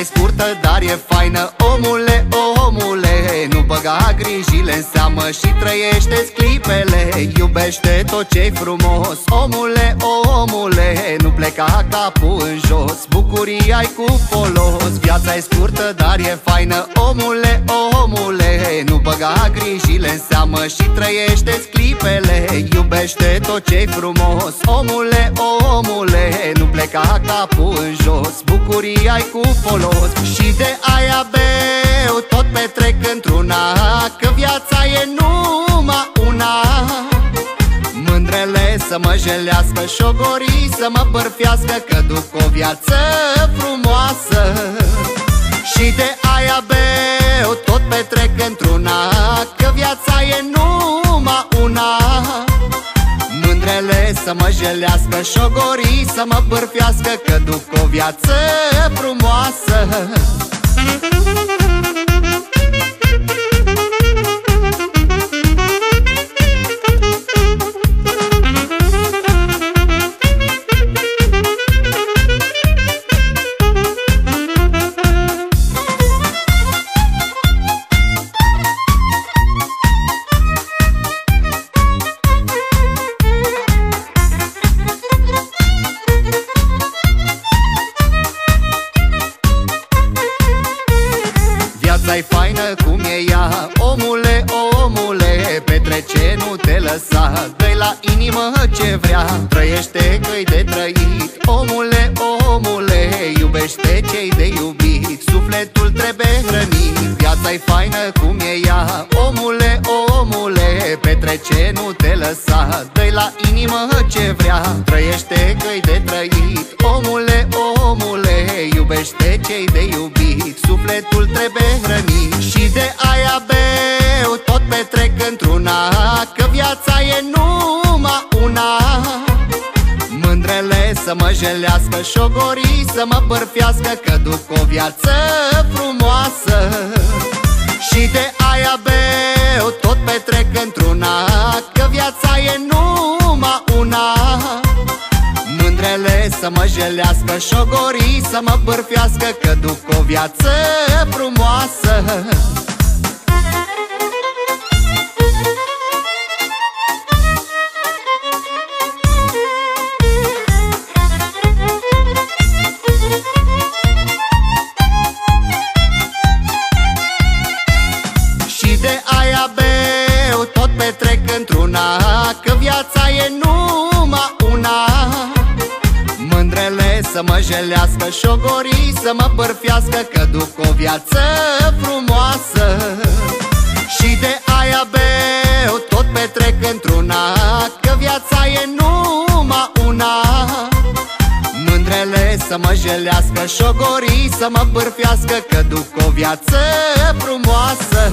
Viața-i scurtă, dar e faină. Omule, omule Nu băga grijile în seamă Și trăiește clipele. Iubește tot ce-i frumos. Omule, omule Nu pleca capul în jos. Bucuria-i cu folos. Viața-i scurtă, dar e faină. Omule, omule Nu băga grijile în seamă Și trăiește clipele. Iubește tot ce-i frumos. Omule, omule Nu pleca capul în jos. Bucuria-i cu folos. Și de aia beu Tot petrec într-una Că viața e numai una. Mândrele să mă jelească Șogorii să mă bărfească Că duc o viață frumoasă. Și de aia beu Tot petrec într-una Că viața e numai una. Mândrele să mă jelească Șogorii să mă bârfească Că duc o viață frumoasă. viața-i lăsa dă la inimă ce vrea, trăiește că-i de trăit Omule, omule, iubește cei de iubit. Sufletul trebuie hrănit, viața-i faină cum e ea. Omule, omule, petrece, nu te lăsa. Dă la inimă ce vrea, trăiește că-i de trăit Omule, omule, iubește cei de iubit. Sufletul trebuie hrănit Și de aia Mândrele să mă jelească Șogorii să mă bărfească Că duc o viață frumoasă. Și de aia beu Tot petrec într-una Că viața e numai una. Mândrele să mă jelească Șogorii să mă bârfească Că duc o viață frumoasă să mă jelească Șogorii să mă bărfească Că duc o viață frumoasă. Și de aia beu Tot petrec într-una Că viața e numai una. Mândrele să mă jelească Șogorii să mă bârfească Că duc o viață frumoasă